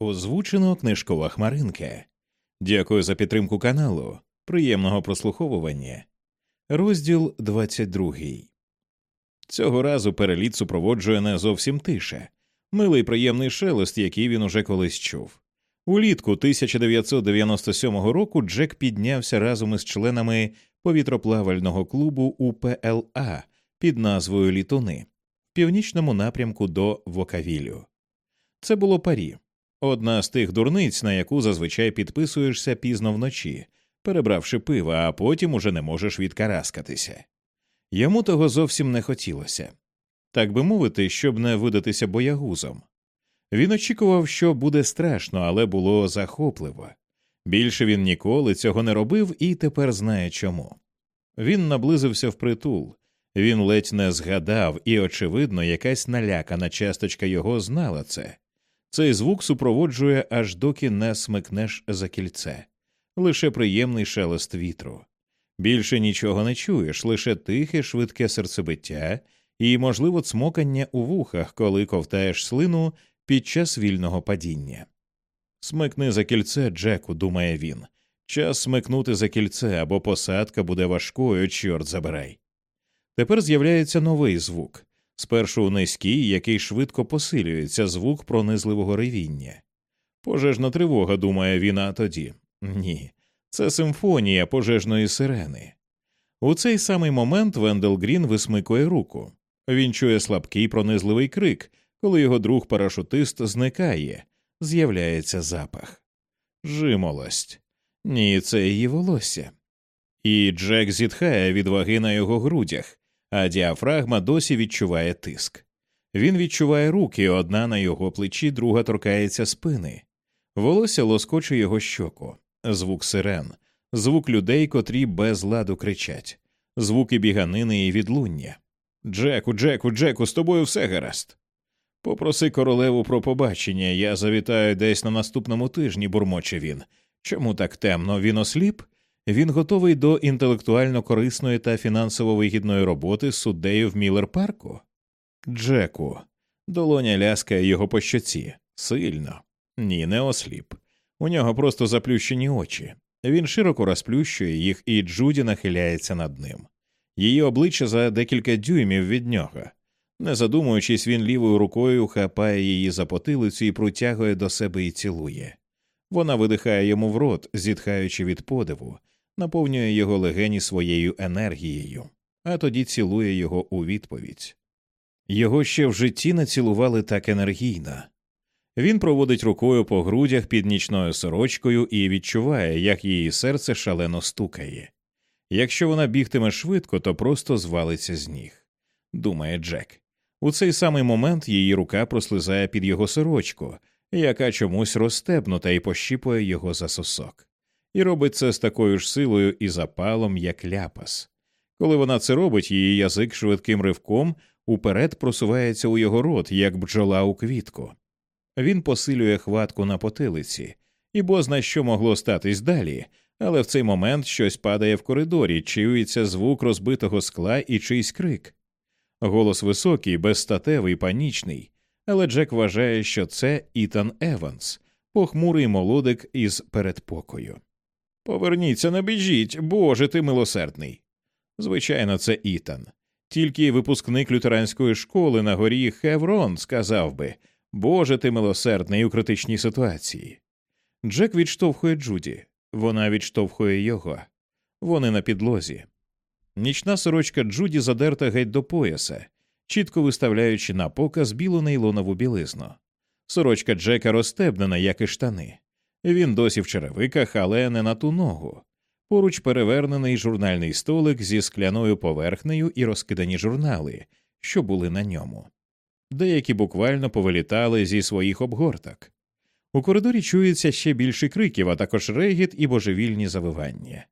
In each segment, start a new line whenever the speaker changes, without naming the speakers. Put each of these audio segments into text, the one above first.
Озвучено книжкова хмаринка. Дякую за підтримку каналу. Приємного прослуховування. Розділ 22. Цього разу переліт супроводжує не зовсім тиша, милий приємний шелест, який він уже колись чув. Улітку 1997 року Джек піднявся разом із членами повітроплавального клубу УПЛА під назвою Літуни в північному напрямку до Вокавілю. Це було парі, одна з тих дурниць, на яку зазвичай підписуєшся пізно вночі, перебравши пива, а потім уже не можеш відкараскатися. Йому того зовсім не хотілося так би мовити, щоб не видатися боягузом. Він очікував, що буде страшно, але було захопливо. Більше він ніколи цього не робив і тепер знає чому. Він наблизився впритул, він ледь не згадав, і, очевидно, якась налякана часточка його знала це. Цей звук супроводжує, аж доки не смикнеш за кільце, лише приємний шелест вітру. Більше нічого не чуєш, лише тихе, швидке серцебиття і, можливо, цмокання у вухах, коли ковтаєш слину під час вільного падіння. Смикни за кільце, Джеку, думає він. Час смикнути за кільце або посадка буде важкою, чорт забирай. Тепер з'являється новий звук спершу низький, який швидко посилюється, звук пронизливого ревіння. Пожежна тривога, думає він, а тоді ні. Це симфонія пожежної сирени. У цей самий момент Вендел Грін висмикує руку. Він чує слабкий пронизливий крик, коли його друг парашутист зникає, з'являється запах. Жимолость. Ні, це її волосся. І Джек зітхає від ваги на його грудях, а діафрагма досі відчуває тиск. Він відчуває руки, одна на його плечі, друга торкається спини. Волосся лоскоче його щоку, звук сирен, звук людей, котрі без ладу кричать, звуки біганини і відлуння. Джеку, Джеку, Джеку, з тобою все гаразд. Попроси королеву про побачення, я завітаю десь на наступному тижні, бурмоче він. Чому так темно? Він осліп? Він готовий до інтелектуально корисної та фінансово вигідної роботи з суддею в Міллер парку? Джеку. Долоня ляскає його по щоці. Сильно. Ні, не осліп. У нього просто заплющені очі. Він широко розплющує їх, і Джуді нахиляється над ним. Її обличчя за декілька дюймів від нього. Не задумуючись, він лівою рукою хапає її за потилицю і протягує до себе і цілує. Вона видихає йому в рот, зітхаючи від подиву, наповнює його легені своєю енергією, а тоді цілує його у відповідь. Його ще в житті не цілували так енергійно. Він проводить рукою по грудях під нічною сорочкою і відчуває, як її серце шалено стукає. Якщо вона бігтиме швидко, то просто звалиться з ніг, думає Джек. У цей самий момент її рука прослизає під його сорочку, яка чомусь розстебнута і пощіпує його за сосок, і робить це з такою ж силою і запалом, як ляпас. Коли вона це робить, її язик швидким ривком уперед просувається у його рот, як бджола у квітку. Він посилює хватку на потилиці, і бозна що могло статись далі, але в цей момент щось падає в коридорі, чується звук розбитого скла і чийсь крик. Голос високий, безстатевий, панічний, але Джек вважає, що це Ітан Еванс, похмурий молодик із передпокою. Поверніться, не біжіть, Боже ти милосердний. Звичайно, це Ітан. Тільки випускник лютеранської школи на горі Хеврон сказав би Боже ти милосердний у критичній ситуації. Джек відштовхує Джуді, вона відштовхує його. Вони на підлозі. Нічна сорочка Джуді задерта геть до пояса, чітко виставляючи на показ білу нейлонову білизну. Сорочка Джека розстебнена, як і штани. Він досі в черевиках, але не на ту ногу. Поруч перевернений журнальний столик зі скляною поверхнею і розкидані журнали, що були на ньому. Деякі буквально повилітали зі своїх обгорток. У коридорі чується ще більше криків, а також регіт і божевільні завивання.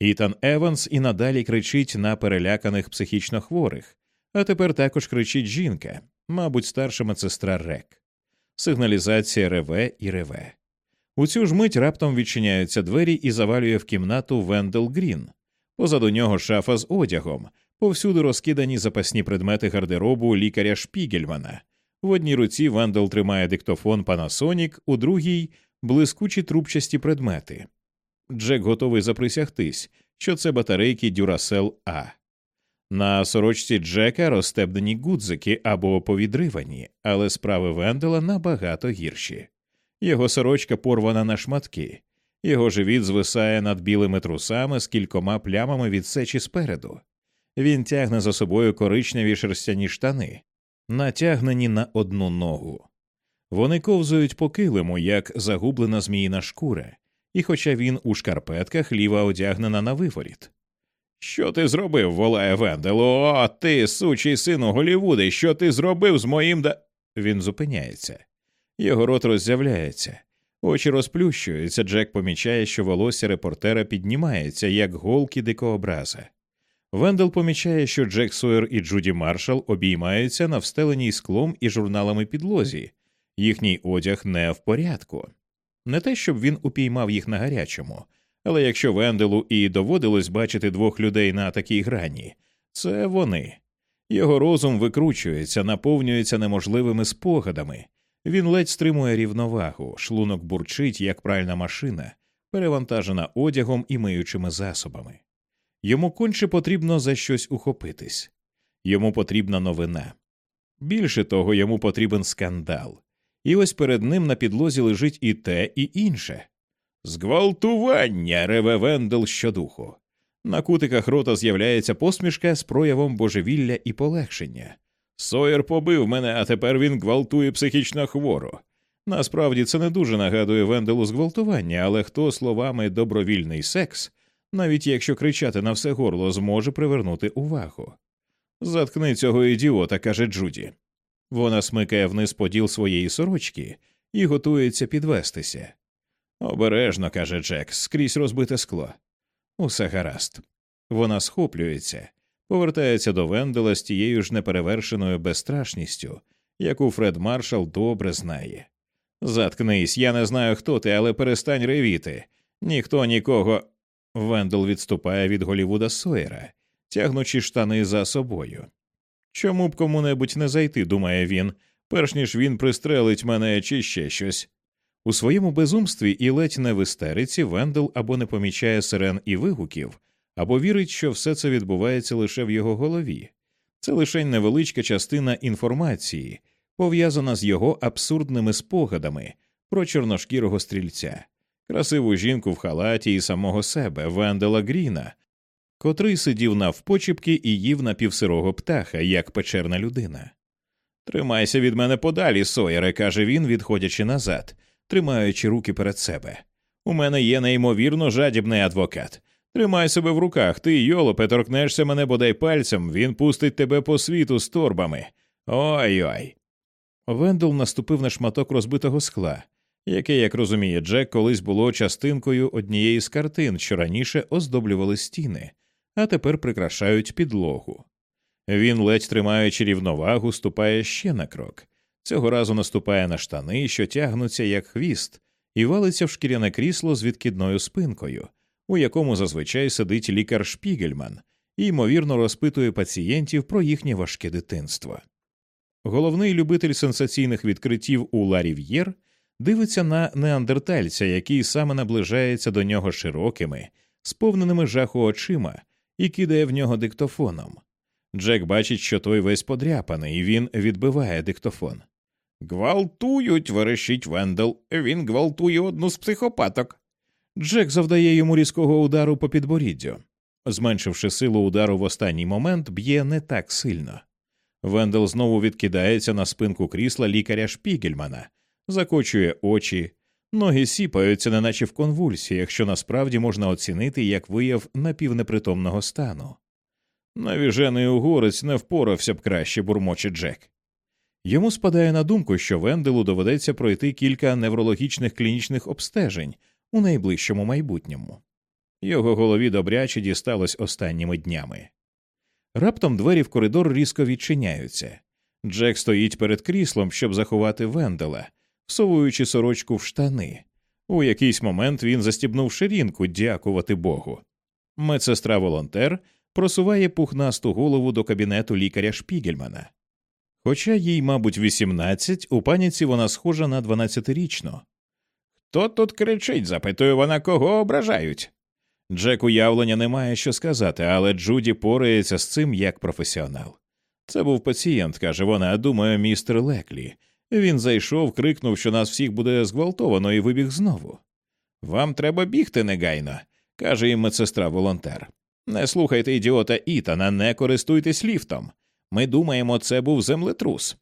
Ітан Еванс і надалі кричить на переляканих психічно хворих, а тепер також кричить жінка, мабуть, старша медсестра Рек. Сигналізація реве і реве. У цю ж мить раптом відчиняються двері і завалює в кімнату Вендел Грін. Позаду нього шафа з одягом, повсюди розкидані запасні предмети гардеробу лікаря Шпігельмана, В одній руці Вендел тримає диктофон Panasonic, у другій блискучі трубчасті предмети. Джек готовий заприсягтись, що це батарейки Duracell А. На сорочці Джека розстебнені гудзики або повідривані, але справи Вендела набагато гірші. Його сорочка порвана на шматки, його живіт звисає над білими трусами з кількома плямами від сечі спереду. Він тягне за собою коричневі шерстяні штани, натягнені на одну ногу. Вони ковзують по килиму, як загублена зміїна шкура, і хоча він у шкарпетках ліва одягнена на виворіт. Що ти зробив? волає Вендел. О, ти, сучий сину Голівуди, що ти зробив з моїм да. Він зупиняється. Його рот роззявляється, очі розплющуються. Джек помічає, що волосся репортера піднімається, як голки дикообраза. Вендел помічає, що Джек Сойер і Джуді Маршал обіймаються на встеленій склом і журналами підлозі, їхній одяг не в порядку. Не те, щоб він упіймав їх на гарячому, але якщо Венделу і доводилось бачити двох людей на такій грані, це вони. Його розум викручується, наповнюється неможливими спогадами. Він ледь стримує рівновагу, шлунок бурчить, як пральна машина, перевантажена одягом і миючими засобами. Йому конче потрібно за щось ухопитись, йому потрібна новина. Більше того, йому потрібен скандал, і ось перед ним на підлозі лежить і те, і інше. Зґвалтування. реве Вендел щодуху. На кутиках рота з'являється посмішка з проявом божевілля і полегшення. Сойер побив мене, а тепер він гвалтує психічно хворо. Насправді це не дуже нагадує Венделу зґвалтування, але хто словами добровільний секс, навіть якщо кричати на все горло, зможе привернути увагу. Заткни цього ідіота, каже Джуді. Вона смикає вниз поділ своєї сорочки і готується підвестися. Обережно, каже Джек, скрізь розбите скло. Усе гаразд. Вона схоплюється, повертається до Вендела з тією ж неперевершеною безстрашністю, яку Фред Маршал добре знає. Заткнись, я не знаю, хто ти, але перестань ревіти. Ніхто нікого. Вендел відступає від Голівуда Сойера, тягнучи штани за собою. Чому б кому-небудь не зайти, думає він, перш ніж він пристрелить мене чи ще щось. У своєму безумстві і ледь не в істериці Вендел або не помічає сирен і вигуків, або вірить, що все це відбувається лише в його голові. Це лише невеличка частина інформації, пов'язана з його абсурдними спогадами про чорношкірого стрільця, красиву жінку в халаті і самого себе, Вендела Гріна, котрий сидів навпочіпки і їв напівсирого птаха, як печерна людина. Тримайся від мене подалі, Сойере, каже він, відходячи назад, тримаючи руки перед себе. У мене є неймовірно жадібний адвокат. Тримай себе в руках, ти, йолопе, торкнешся мене бодай пальцем, він пустить тебе по світу з торбами. Ой ой. Вендел наступив на шматок розбитого скла, яке, як розуміє Джек, колись було частинкою однієї з картин, що раніше оздоблювали стіни, а тепер прикрашають підлогу. Він, ледь тримаючи рівновагу, ступає ще на крок. Цього разу наступає на штани, що тягнуться як хвіст, і валиться в шкіряне крісло з відкидною спинкою, у якому зазвичай сидить лікар Шпігельман і ймовірно розпитує пацієнтів про їхнє важке дитинство. Головний любитель сенсаційних відкриттів у Ларів'єр дивиться на неандертальця, який саме наближається до нього широкими, сповненими жаху очима, і кидає в нього диктофоном. Джек бачить, що той весь подряпаний, і він відбиває диктофон. Гвалтують, верещить Вендел. Він гвалтує одну з психопаток. Джек завдає йому різкого удару по підборіддю. Зменшивши силу удару в останній момент, б'є не так сильно. Вендел знову відкидається на спинку крісла лікаря Шпігельмана, закочує очі, ноги сіпаються, неначе в конвульсіях, що насправді можна оцінити як вияв напівнепритомного стану. Навіжений угорець не впорався б краще, бурмоче Джек. Йому спадає на думку, що Венделу доведеться пройти кілька неврологічних клінічних обстежень у найближчому майбутньому. Його голові добряче дісталось останніми днями. Раптом двері в коридор різко відчиняються. Джек стоїть перед кріслом, щоб заховати Вендела, всовуючи сорочку в штани. У якийсь момент він застібнув ширинку, дякувати Богу. Медсестра волонтер просуває пухнасту голову до кабінету лікаря Шпігельмана. Хоча їй, мабуть, 18, у паніці вона схожа на 12-річну.
Хто тут кричить? запитує вона, кого ображають.
Джек уявлення не має що сказати, але Джуді порається з цим як професіонал. Це був пацієнт, каже вона, думаю, містер Леклі. Він зайшов, крикнув, що нас всіх буде зґвалтовано, і вибіг знову.
Вам треба бігти негайно, каже їм медсестра волонтер. Не слухайте ідіота Ітана, не користуйтесь ліфтом. Ми думаємо, це був землетрус.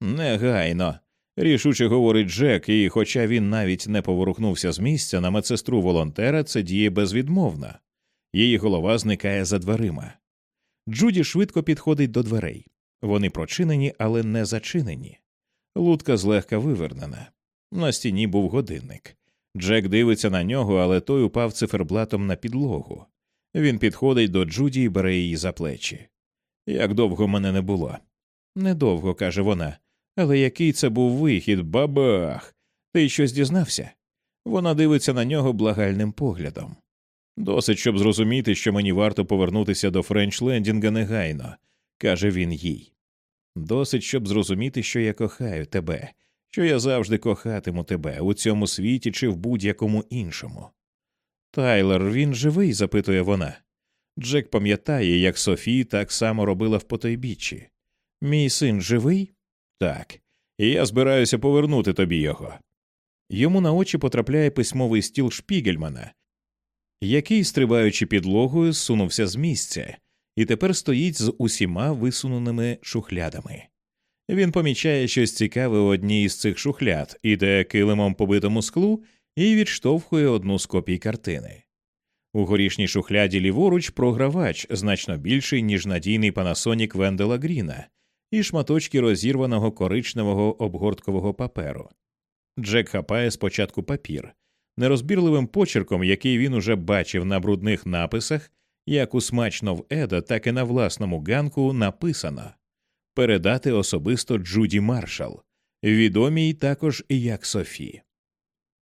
Негайно, рішуче говорить Джек, і, хоча він навіть не поворухнувся з місця, на медсестру волонтера це діє безвідмовно. Її голова зникає за дверима. Джуді швидко підходить до дверей. Вони прочинені, але не зачинені. Лутка злегка вивернена. На стіні був годинник. Джек дивиться на нього, але той упав циферблатом на підлогу. Він підходить до Джуді і бере її за плечі. Як довго мене не було? Недовго, каже вона. Але який це був вихід, бабах. Ти щось дізнався? Вона дивиться на нього благальним поглядом. Досить, щоб зрозуміти, що мені варто повернутися до Френчлендінга негайно, каже він їй. Досить, щоб зрозуміти, що я кохаю тебе, що я завжди кохатиму тебе у цьому світі чи в будь-якому іншому. Тайлер, він живий? запитує вона. Джек пам'ятає, як Софі так само робила в потойбіччі. Мій син живий? Так, і я збираюся повернути тобі його. Йому на очі потрапляє письмовий стіл Шпігельмана, який, стрибаючи підлогою, сунувся з місця і тепер стоїть з усіма висуненими шухлядами. Він помічає щось цікаве у одній із цих шухляд, іде килимом по битому склу і відштовхує одну з копій картини. У горішній шухляді ліворуч програвач значно більший, ніж надійний Panasonic Вендела Гріна, і шматочки розірваного коричневого обгорткового паперу. Джек хапає спочатку папір, нерозбірливим почерком, який він уже бачив на брудних написах, як у смачно в Еда, так і на власному ганку написано передати особисто Джуді Маршал, відомій також як Софі.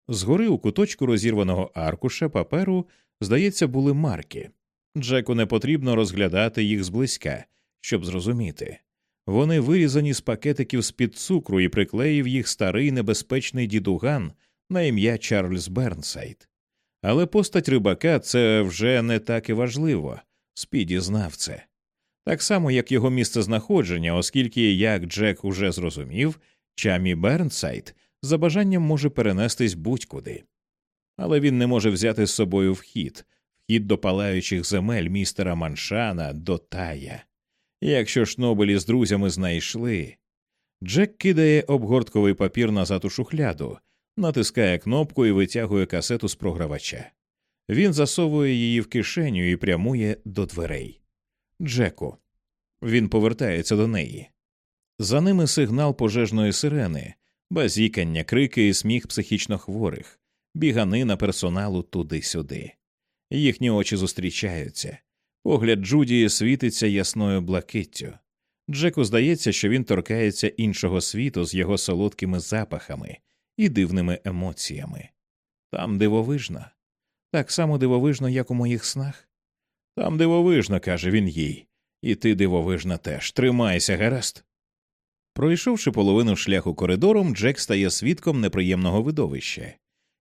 Згори у куточку розірваного аркуша паперу, здається, були марки. Джеку не потрібно розглядати їх зблизька, щоб зрозуміти. Вони вирізані з пакетиків з-під цукру і приклеїв їх старий небезпечний дідуган на ім'я Чарльз Бернсайд. Але постать рибака це вже не так і важливо, Спіді знав це. Так само, як його місцезнаходження, оскільки, як Джек уже зрозумів, Чамі Бернсайд за бажанням може перенестись будь-куди. Але він не може взяти з собою вхід, вхід до палаючих земель містера Маншана до Тая. Якщо ж Нобелі з друзями знайшли. Джек кидає обгортковий папір назад у шухляду, натискає кнопку і витягує касету з програвача. Він засовує її в кишеню і прямує до дверей. Джеку. Він повертається до неї. За ними сигнал пожежної сирени, базікання, крики і сміх психічно хворих, біганина персоналу туди-сюди. Їхні очі зустрічаються. Погляд Джуді світиться ясною блакиттю. Джеку здається, що він торкається іншого світу з його солодкими запахами і дивними емоціями. Там дивовижно, так само дивовижно, як у моїх снах. Там дивовижно, каже він їй, і ти дивовижна теж. Тримайся, гаразд. Пройшовши половину шляху коридором, Джек стає свідком неприємного видовища.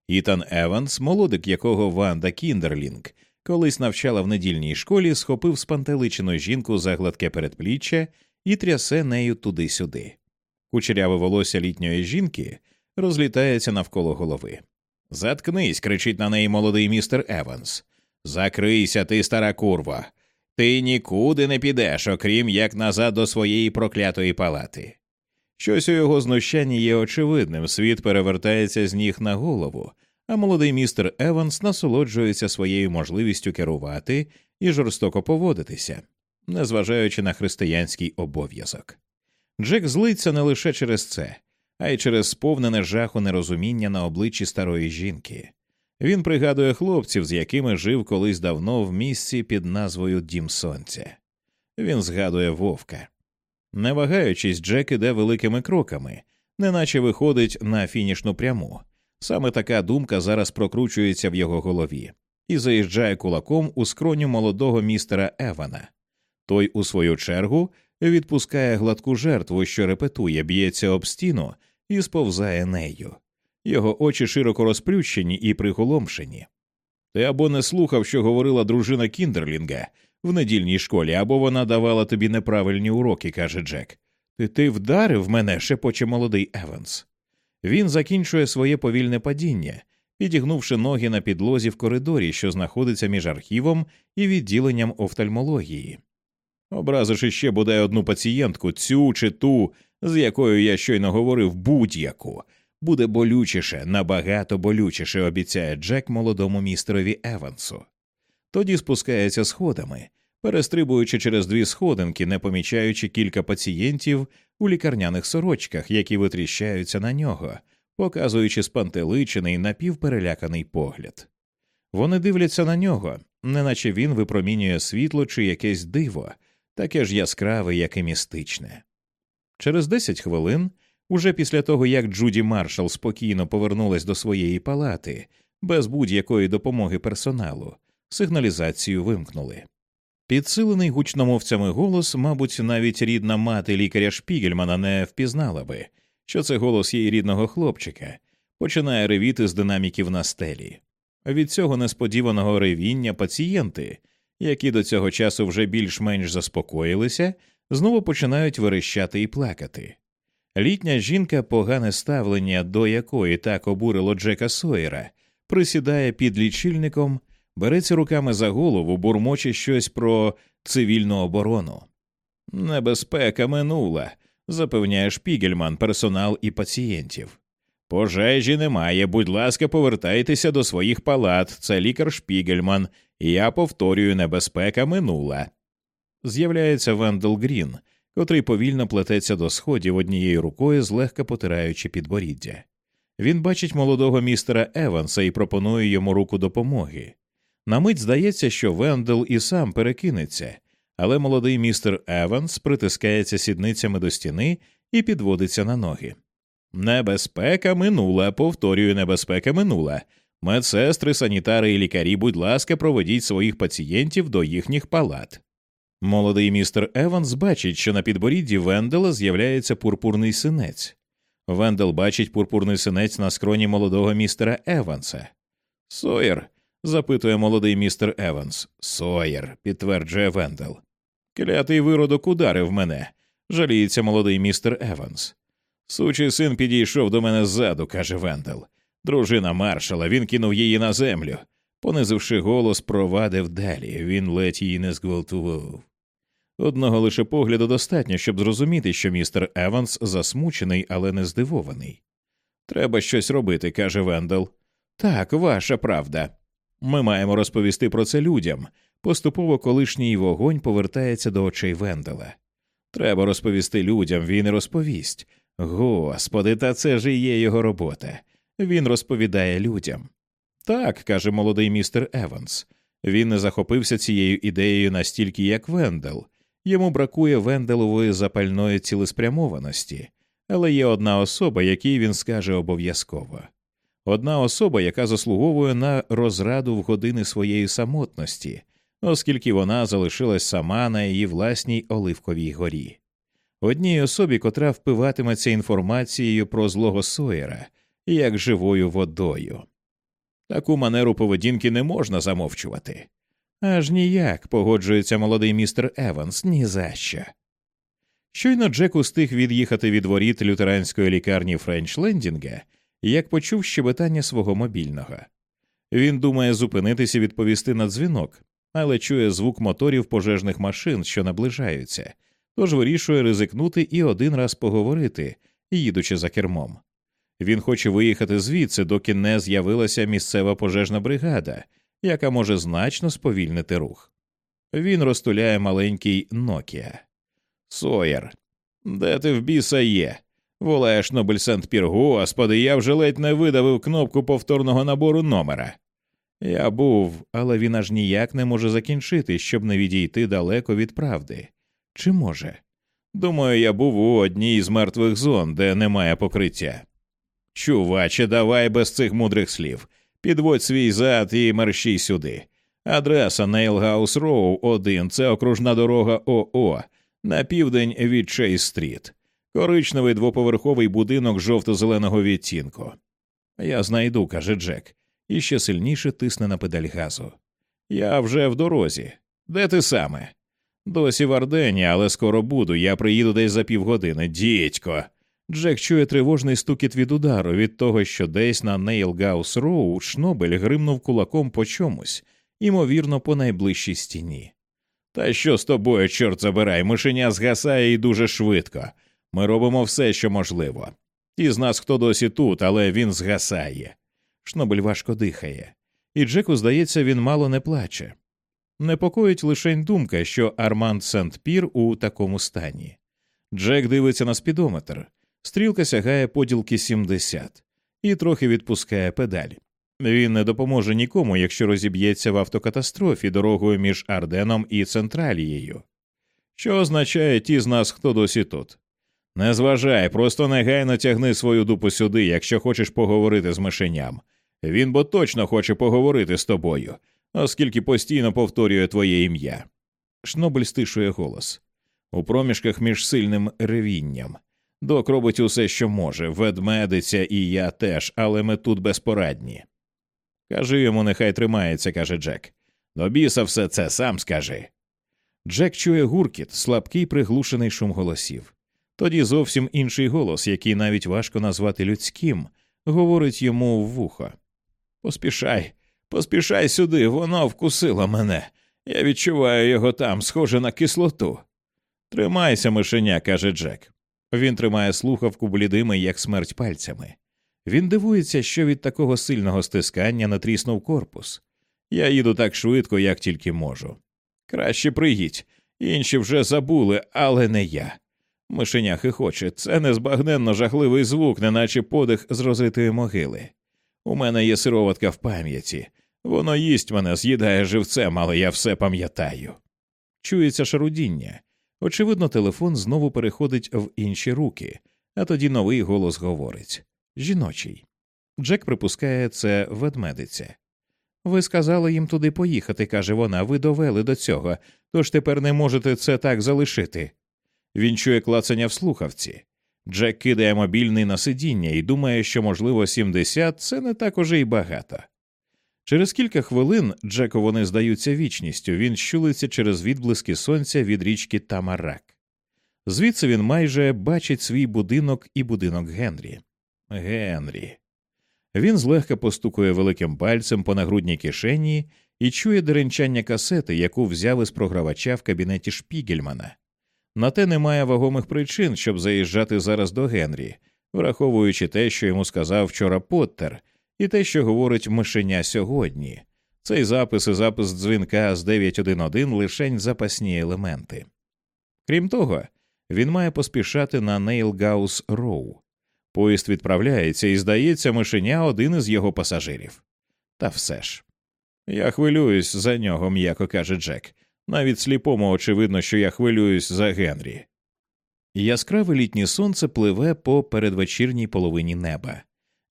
Ітан Еванс, молодик якого Ванда Кіндерлінг колись навчала в недільній школі, схопив спантеличену жінку за гладке передпліччя і трясе нею туди-сюди. Кучеряве волосся літньої жінки розлітається навколо голови. Заткнись, кричить на неї молодий містер Еванс. Закрийся, ти стара курва. Ти нікуди не підеш, окрім як назад до своєї проклятої палати. Щось у його знущанні є очевидним, світ перевертається з ніг на голову, а молодий містер Еванс насолоджується своєю можливістю керувати і жорстоко поводитися, незважаючи на християнський обов'язок. Джек злиться не лише через це, а й через сповнене жаху нерозуміння на обличчі старої жінки. Він пригадує хлопців, з якими жив колись давно в місці під назвою Дім Сонця. Він згадує вовка. Не вагаючись, Джек іде великими кроками, неначе виходить на фінішну пряму. Саме така думка зараз прокручується в його голові і заїжджає кулаком у скроню молодого містера Евана. Той, у свою чергу, відпускає гладку жертву, що репетує, б'ється об стіну і сповзає нею. Його очі широко розплющені і приголомшені. Ти або не слухав, що говорила дружина Кіндерлінга в недільній школі, або вона давала тобі неправильні уроки, каже Джек. Ти ти вдарив мене, шепоче молодий Еванс. Він закінчує своє повільне падіння, підігнувши ноги на підлозі в коридорі, що знаходиться між архівом і відділенням офтальмології. Образивши ще бодай одну пацієнтку, цю чи ту, з якою я щойно говорив, будь-яку, буде болючіше, набагато болючіше, обіцяє Джек молодому містерові Евансу. Тоді спускається сходами, перестрибуючи через дві сходинки, не помічаючи кілька пацієнтів у лікарняних сорочках, які витріщаються на нього, показуючи спантеличений напівпереляканий погляд. Вони дивляться на нього, неначе він випромінює світло чи якесь диво, таке ж яскраве, як і містичне. Через десять хвилин, уже після того як Джуді Маршал спокійно повернулась до своєї палати, без будь-якої допомоги персоналу, сигналізацію вимкнули. Підсилений гучномовцями голос, мабуть, навіть рідна мати лікаря Шпігельмана не впізнала би, що це голос її рідного хлопчика, починає ревіти з динаміків на стелі. Від цього несподіваного ревіння пацієнти, які до цього часу вже більш-менш заспокоїлися, знову починають верещати і плакати. Літня жінка, погане ставлення, до якої так обурило Джека Сойера, присідає під лічильником, береться руками за голову, бурмоче щось про цивільну оборону. Небезпека минула, запевняє Шпігельман, персонал і пацієнтів. Пожежі немає, будь ласка, повертайтеся до своїх палат. Це лікар Шпігельман, я повторюю, небезпека минула. З'являється Вендел Грін, котрий повільно плететься до сходів однією рукою, злегка потираючи підборіддя. Він бачить молодого містера Еванса і пропонує йому руку допомоги. На мить здається, що Вендел і сам перекинеться, але молодий містер Еванс притискається сідницями до стіни і підводиться на ноги. Небезпека минула, повторюю, небезпека минула. Медсестри, санітари і лікарі, будь ласка, проведіть своїх пацієнтів до їхніх палат. Молодий містер Еванс бачить, що на підборідді Вендела з'являється пурпурний синець. Вендел бачить пурпурний синець на скроні молодого містера Еванса. Сойер. Запитує молодий містер Еванс. Сойер, підтверджує Вендел. Клятий виродок ударив мене. Жаліється молодий містер Еванс. Сучий син підійшов до мене ззаду, каже Вендел. Дружина маршала, він кинув її на землю. Понизивши голос, провадив далі, він ледь її не зґвалтував. Одного лише погляду достатньо, щоб зрозуміти, що містер Еванс засмучений, але не здивований. Треба щось робити, каже Вендел. Так, ваша правда. Ми маємо розповісти про це людям. Поступово колишній вогонь повертається до очей Вендела. Треба розповісти людям, він і розповість. Господи, та це ж і є його робота. Він розповідає людям. Так, каже молодий містер Еванс. Він не захопився цією ідеєю настільки, як Вендел. Йому бракує Венделової запальної цілеспрямованості, але є одна особа, якій він скаже обов'язково. Одна особа, яка заслуговує на розраду в години своєї самотності, оскільки вона залишилась сама на її власній оливковій горі одній особі, котра впиватиметься інформацією про злого Сойера як живою водою. Таку манеру поведінки не можна замовчувати. Аж ніяк погоджується молодий містер Еванс ні за що. Щойно Джек устиг від'їхати від воріт лютеранської лікарні Френч Лендінга, як почув щебетання свого мобільного. Він думає зупинитися відповісти на дзвінок, але чує звук моторів пожежних машин, що наближаються, тож вирішує ризикнути і один раз поговорити, їдучи за кермом. Він хоче виїхати звідси, доки не з'явилася місцева пожежна бригада, яка може значно сповільнити рух. Він розтуляє маленький Нокія. Соєр, де ти в біса є? Волаєш Нобель Сент Пір, господи, я вже ледь не видавив кнопку повторного набору номера. Я був, але він аж ніяк не може закінчити, щоб не відійти далеко від правди. Чи може? Думаю, я був у одній з мертвих зон, де немає покриття. Чуваче, давай без цих мудрих слів. Підводь свій зад і мерщій сюди. Адреса Нейлгаус Роу 1 це окружна дорога ОО.
на південь від Чейз стріт, коричневий двоповерховий будинок жовто-зеленого відтінку. Я знайду, каже Джек, і ще сильніше тисне на педаль газу. Я вже в дорозі. Де ти саме? Досі в Ардені, але скоро буду. Я приїду десь за півгодини. Дідько. Джек чує тривожний стукіт від удару від того, що десь на Нейлгаус Роу Шнобель гримнув кулаком по чомусь, ймовірно, по найближчій стіні. Та що з тобою, чорт забирай, мишеня згасає і дуже швидко. Ми робимо все, що можливо. Ті з нас, хто досі тут, але він згасає. Шнобель важко дихає, і Джеку, здається, він мало не плаче. Непокоїть лише думка, що Арманд Сент Пір у такому стані. Джек дивиться на спідометр, стрілка сягає поділки 70 і трохи відпускає педаль. Він не допоможе нікому, якщо розіб'ється в автокатастрофі дорогою між Арденом і Централією. Що означає ті з нас, хто досі тут? Не зважай, просто негайно тягни свою дупу сюди, якщо хочеш поговорити з мишеням. Він бо точно хоче поговорити з тобою, оскільки постійно повторює твоє ім'я. Шнобель стишує голос у проміжках між сильним ревінням. Док робить усе, що може, ведмедиця і я теж, але ми тут безпорадні. Кажи йому, нехай тримається, каже Джек. До біса все це сам скажи. Джек чує гуркіт, слабкий приглушений шум голосів. Тоді зовсім інший голос, який навіть важко назвати людським, говорить йому в вухо. Поспішай, поспішай сюди, воно вкусило мене. Я відчуваю його там, схоже на кислоту. Тримайся, мишеня, каже Джек. Він тримає слухавку блідими, як смерть пальцями. Він дивується, що від такого сильного стискання натріснув корпус. Я їду так швидко, як тільки можу. Краще приїдь, інші вже забули, але не я. Мишеня хихоче, це незбагненно жахливий звук, неначе подих з розритої могили. У мене є сироватка в пам'яті. Воно їсть мене, з'їдає живцем, але я все пам'ятаю. Чується шарудіння. Очевидно, телефон знову переходить в інші руки, а тоді новий голос говорить жіночий. Джек припускає це ведмедиця. Ви сказали їм туди поїхати, каже вона, ви довели до цього, тож тепер не можете це так залишити. Він чує клацання в слухавці. Джек кидає мобільний на сидіння і думає, що, можливо, 70 – це не так уже й багато. Через кілька хвилин Джеку вони здаються вічністю, він щулиться через відблиски сонця від річки Тамарак. Звідси він майже бачить свій будинок і будинок Генрі. Генрі. Він злегка постукує великим пальцем по нагрудній кишені і чує деренчання касети, яку взяв із програвача в кабінеті Шпігельмана. На те немає вагомих причин, щоб заїжджати зараз до Генрі, враховуючи те, що йому сказав вчора Поттер, і те, що говорить мишеня сьогодні. Цей запис і запис дзвінка з 911 лишень запасні елементи. Крім того, він має поспішати на Нейлгаус Роу. Поїзд відправляється і, здається, мишеня один із його пасажирів. Та все ж. Я хвилююсь за нього, м'яко каже Джек. Навіть сліпому очевидно, що я хвилююсь за Генрі. Яскраве літнє сонце пливе по передвечірній половині неба,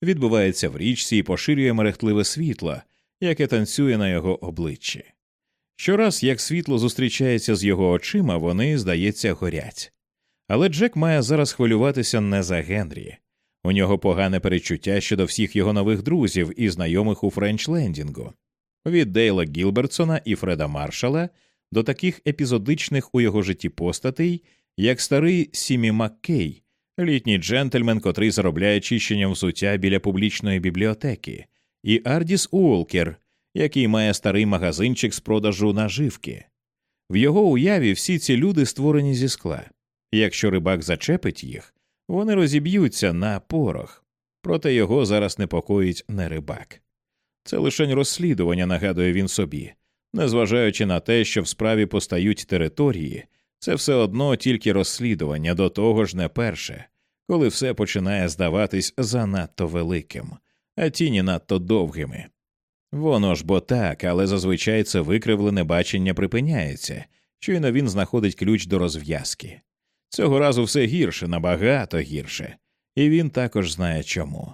відбивається в річці і поширює мерехтливе світло, яке танцює на його обличчі. Щораз, як світло зустрічається з його очима, вони, здається, горять. Але Джек має зараз хвилюватися не за Генрі. У нього погане перечуття щодо всіх його нових друзів і знайомих у Френчлендінгу. від Дейла Гілбертсона і Фреда Маршала до таких епізодичних у його житті постатей, як старий Сімі Маккей, літній джентльмен, котрий заробляє чищенням взуття біля публічної бібліотеки, і Ардіс Уолкер, який має старий магазинчик з продажу наживки. В його уяві всі ці люди створені зі скла. Якщо рибак зачепить їх, вони розіб'ються на порох, проте його зараз непокоїть не рибак. Це лише розслідування, нагадує він собі, незважаючи на те, що в справі постають території, це все одно тільки розслідування, до того ж не перше, коли все починає здаватись занадто великим, а тіні надто довгими. Воно ж бо так, але зазвичай це викривлене бачення припиняється, щойно він знаходить ключ до розв'язки. Цього разу все гірше, набагато гірше, і він також знає чому.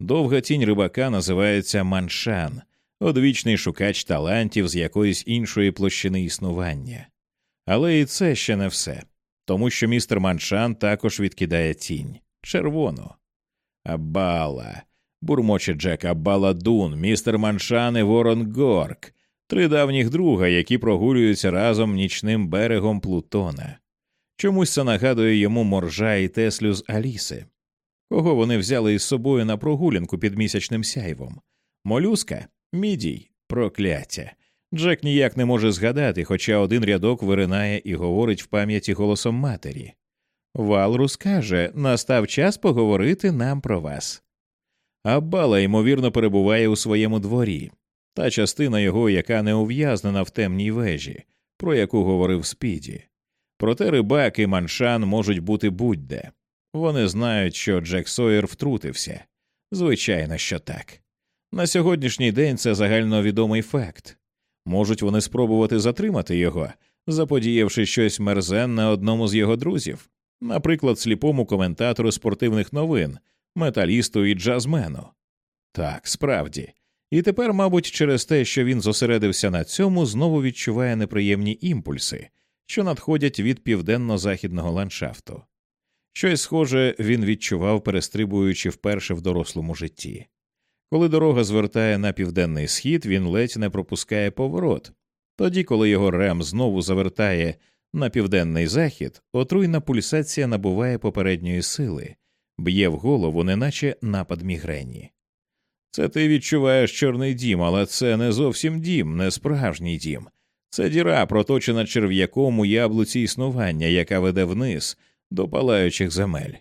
Довга тінь рибака називається маншан, одвічний шукач талантів з якоїсь іншої площини існування. Але і це ще не все.
тому що містер Маншан також відкидає тінь червону. Абала, бурмоче Джек Абала Дун, містер Маншан і Ворон Горк, три давніх друга, які прогулюються разом нічним берегом Плутона. Чомусь це нагадує йому моржа і Теслю з Аліси. Кого вони взяли із собою на прогулянку під місячним сяйвом? Молюска, мідій, прокляття. Джек ніяк не може згадати, хоча один рядок виринає і говорить в пам'яті голосом матері. Валрус каже, настав час поговорити нам про вас. А Бала, ймовірно, перебуває у своєму дворі, та частина його, яка не ув'язнена в темній вежі, про яку говорив Спіді. Проте рибак і маншан можуть бути будь-де. Вони знають, що Джек Сойер втрутився. Звичайно, що так. На сьогоднішній день це загальновідомий факт. Можуть вони спробувати затримати його, заподіявши щось мерзенне одному з його друзів, наприклад, сліпому коментатору спортивних новин, металісту і джазмену. Так, справді. І тепер, мабуть, через те, що він зосередився на цьому, знову відчуває неприємні імпульси, що надходять від південно-західного ландшафту. Щось схоже він відчував, перестрибуючи вперше в дорослому житті. Коли дорога звертає на південний схід, він ледь не пропускає поворот. Тоді, коли його рем знову завертає на південний захід, отруйна пульсація набуває попередньої сили, б'є в голову, неначе напад мігрені. Це ти відчуваєш чорний дім, але це не зовсім дім, не справжній дім. Це діра, проточена черв'яком у яблуці існування, яка веде вниз до палаючих земель.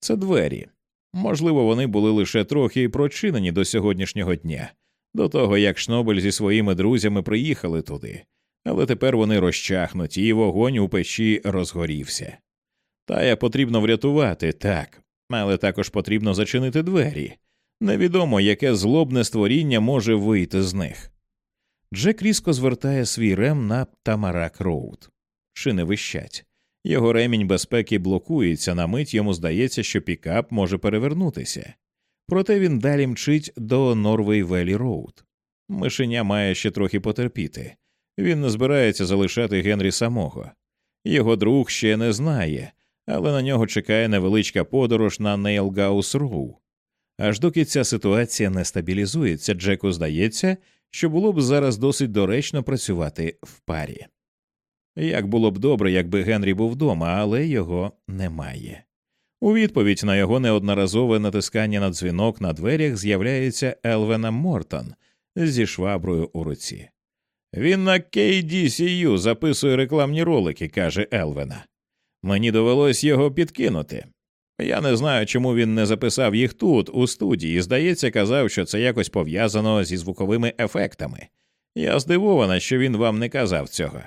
Це двері. Можливо, вони були лише трохи прочинені до сьогоднішнього дня, до того як Шнобель зі своїми друзями приїхали туди, але тепер вони розчахнуті, і вогонь у печі розгорівся. Тая потрібно врятувати, так, але також потрібно зачинити двері. Невідомо, яке злобне створіння може вийти з них. Джек різко звертає свій Рем на Тамарак Роуд. Шини вищать. Його ремінь безпеки блокується, на мить йому здається, що пікап може перевернутися. Проте він далі мчить до Норвей Велі Роуд. Мишеня має ще трохи потерпіти. Він не збирається залишати Генрі самого. Його друг ще не знає, але на нього чекає невеличка подорож на Нейлгаус Роу. Аж доки ця ситуація не стабілізується, Джеку здається, що було б зараз досить доречно працювати в парі. Як було б добре, якби Генрі був вдома, але його немає. У відповідь на його неодноразове натискання на дзвінок на дверях з'являється Елвена Мортон зі шваброю у руці. Він на KDCU записує рекламні ролики, каже Елвена. Мені довелось його підкинути. Я не знаю, чому він не записав їх тут, у студії, здається, казав, що це якось пов'язано зі звуковими ефектами. Я здивована, що він вам не казав цього.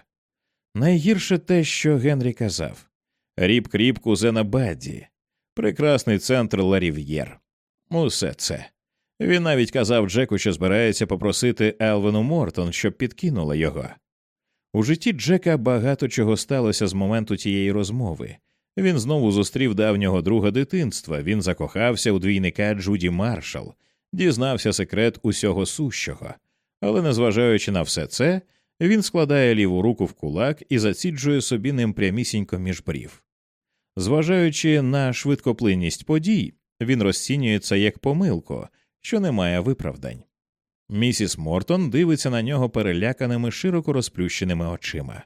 Найгірше те, що Генрі казав Ріб Кріб кузена Бадді, прекрасний центр Ларів'єр. Усе це. Він навіть казав Джеку, що збирається попросити Елвену Мортон, щоб підкинула його. У житті Джека багато чого сталося з моменту тієї розмови. Він знову зустрів давнього друга дитинства, він закохався у двійника Джуді Маршал, дізнався секрет усього сущого, але, незважаючи на все це, він складає ліву руку в кулак і заціджує собі ним прямісінько між брів. Зважаючи на швидкоплинність подій, він розцінюється як помилку, що не має виправдань. Місіс Мортон дивиться на нього переляканими широко розплющеними очима.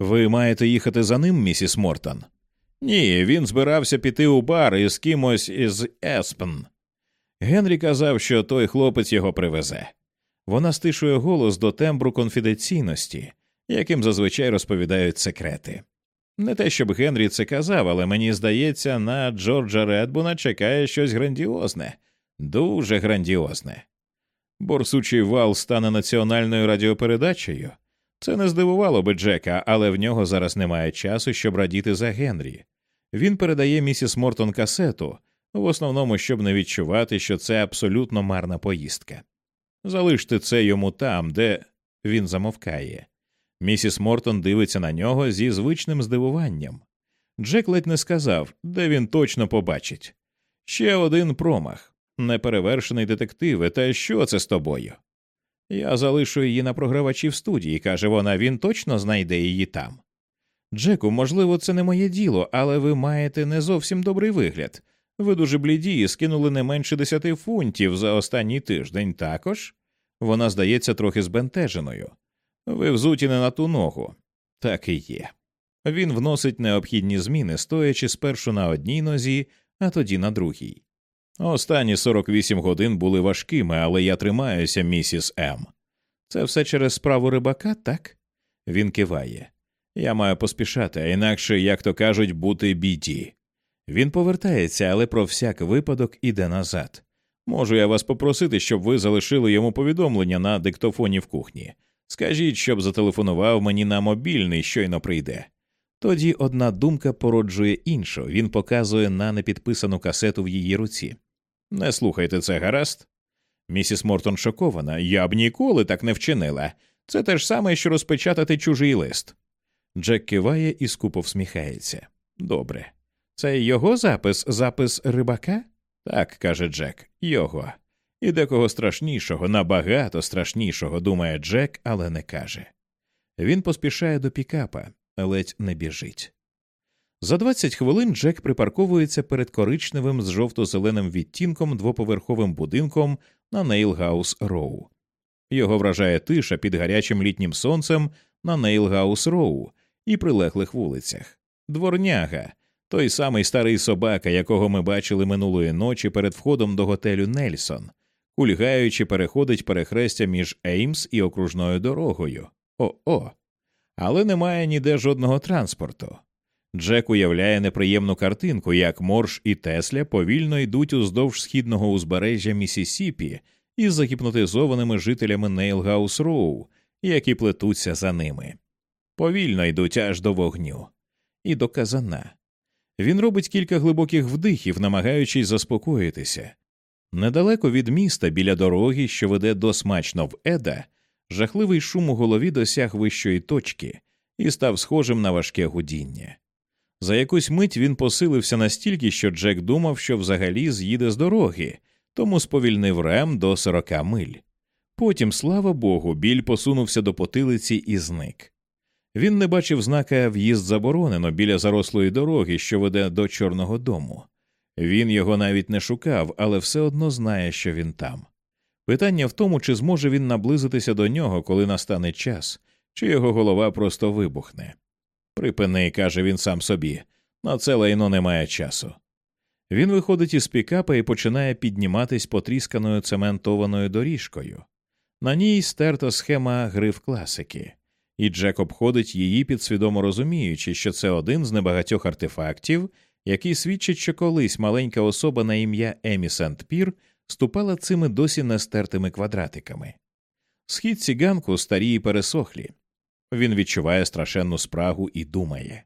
Ви маєте їхати за ним, місіс Мортон? Ні, він збирався піти у бар із кимось із Еспен. Генрі казав, що той хлопець його привезе. Вона стишує голос до тембру конфіденційності, яким зазвичай розповідають секрети. Не те, щоб Генрі це казав, але мені здається, на Джорджа Редбуна чекає щось грандіозне, дуже грандіозне. Борсучий вал стане національною радіопередачею. Це не здивувало би Джека, але в нього зараз немає часу, щоб радіти за Генрі. Він передає місіс Мортон касету, в основному, щоб не відчувати, що це абсолютно марна поїздка. Залиште це йому там, де він замовкає. Місіс Мортон дивиться на нього зі звичним здивуванням. Джек ледь не сказав, де він точно побачить. Ще один промах, неперевершений детектив, та що це з тобою? Я залишу її на програвачі в студії, каже вона, він точно знайде її там. Джеку, можливо, це не моє діло, але ви маєте не зовсім добрий вигляд. Ви дуже бліді і скинули не менше десяти фунтів за останній тиждень також. Вона здається трохи збентеженою. Ви взуті не на ту ногу. Так і є. Він вносить необхідні зміни, стоячи спершу на одній нозі, а тоді на другій. Останні 48 годин були важкими, але я тримаюся, місіс М. Це все через справу рибака, так? Він киває. Я маю поспішати, а інакше, як то кажуть, бути біді. Він повертається, але про всяк випадок іде назад. Можу я вас попросити, щоб ви залишили йому повідомлення на диктофоні в кухні. Скажіть, щоб зателефонував мені на мобільний, щойно прийде. Тоді одна думка породжує іншу, він показує на непідписану касету в її руці. Не слухайте це, гаразд. Місіс Мортон шокована. Я б ніколи так не вчинила. Це те ж саме, що розпечатати чужий лист. Джек киває і скупо всміхається. Добре. Це його запис, запис рибака? Так, каже Джек, його. І декого страшнішого, набагато страшнішого, думає Джек, але не каже. Він поспішає до пікапа, ледь не біжить. За 20 хвилин Джек припарковується перед коричневим з жовто-зеленим відтінком двоповерховим будинком на Нейлгаус Роу. Його вражає тиша під гарячим літнім сонцем на Нейлгаус Роу і прилеглих вулицях. Дворняга, той самий старий собака, якого ми бачили минулої ночі перед входом до готелю Нельсон, кульгаючи, переходить перехрестя між Еймс і окружною дорогою. О-о. Але немає ніде жодного транспорту. Джек уявляє неприємну картинку, як Морж і Тесля повільно йдуть уздовж східного узбережжя Місісіпі із загіпнотизованими жителями Нейлгаус Роу, які плетуться за ними. Повільно йдуть аж до вогню і до казана. Він робить кілька глибоких вдихів, намагаючись заспокоїтися. Недалеко від міста, біля дороги, що веде до смачно в Еда, жахливий шум у голові досяг вищої точки і став схожим на важке гудіння. За якусь мить він посилився настільки, що Джек думав, що взагалі з'їде з дороги, тому сповільнив рем до сорока миль. Потім, слава Богу, біль посунувся до потилиці і зник. Він не бачив знака в'їзд заборонено біля зарослої дороги, що веде до Чорного дому. Він його навіть не шукав, але все одно знає, що він там. Питання в тому, чи зможе він наблизитися до нього, коли настане час, чи його голова просто вибухне. Припини, каже він сам собі, на це лайно немає часу. Він виходить із пікапа і починає підніматись потрісканою цементованою доріжкою. На ній стерта схема гриф класики і Джек обходить її, підсвідомо розуміючи, що це один з небагатьох артефактів, який свідчить, що колись маленька особа на ім'я Емі Сент Пір ступала цими досі нестертими квадратиками. Схід ціганку старі і пересохлі. Він відчуває страшенну спрагу і думає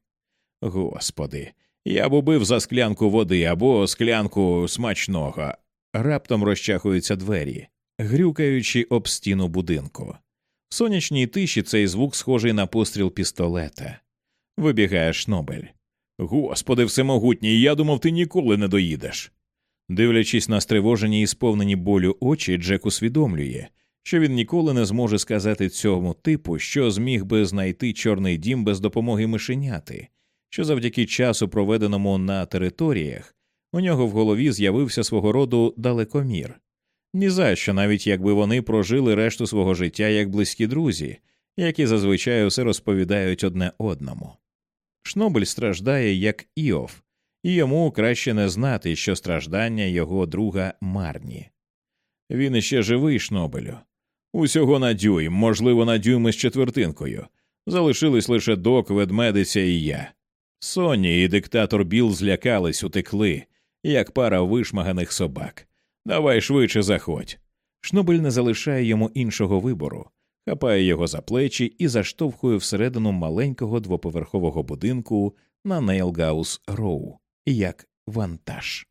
Господи, я б убив за склянку води або склянку смачного. Раптом розчахуються двері, грюкаючи об стіну будинку. Сонячній тиші цей звук схожий на постріл пістолета. Вибігає Шнобель. Господи, всемогутній, я думав, ти ніколи не доїдеш. Дивлячись на стривожені і сповнені болю очі, Джек усвідомлює, що він ніколи не зможе сказати цьому типу, що зміг би знайти чорний дім без допомоги мишеняти, що завдяки часу, проведеному на територіях, у нього в голові з'явився свого роду далекомір, ні за що, навіть якби вони прожили решту свого життя як близькі друзі, які зазвичай усе розповідають одне одному. Шнобель страждає як Іов, і йому краще не знати, що страждання його друга марні. Він іще живий Шнобелю. Усього на дюйм, можливо, на дюйм із четвертинкою. Залишились лише док, ведмедиця і я. Соні і диктатор Біл злякались, утекли, як пара вишмаганих собак. Давай швидше заходь. Шнобель не залишає йому іншого вибору, хапає його за плечі і заштовхує всередину маленького двоповерхового будинку на Нейлгаус Роу як вантаж.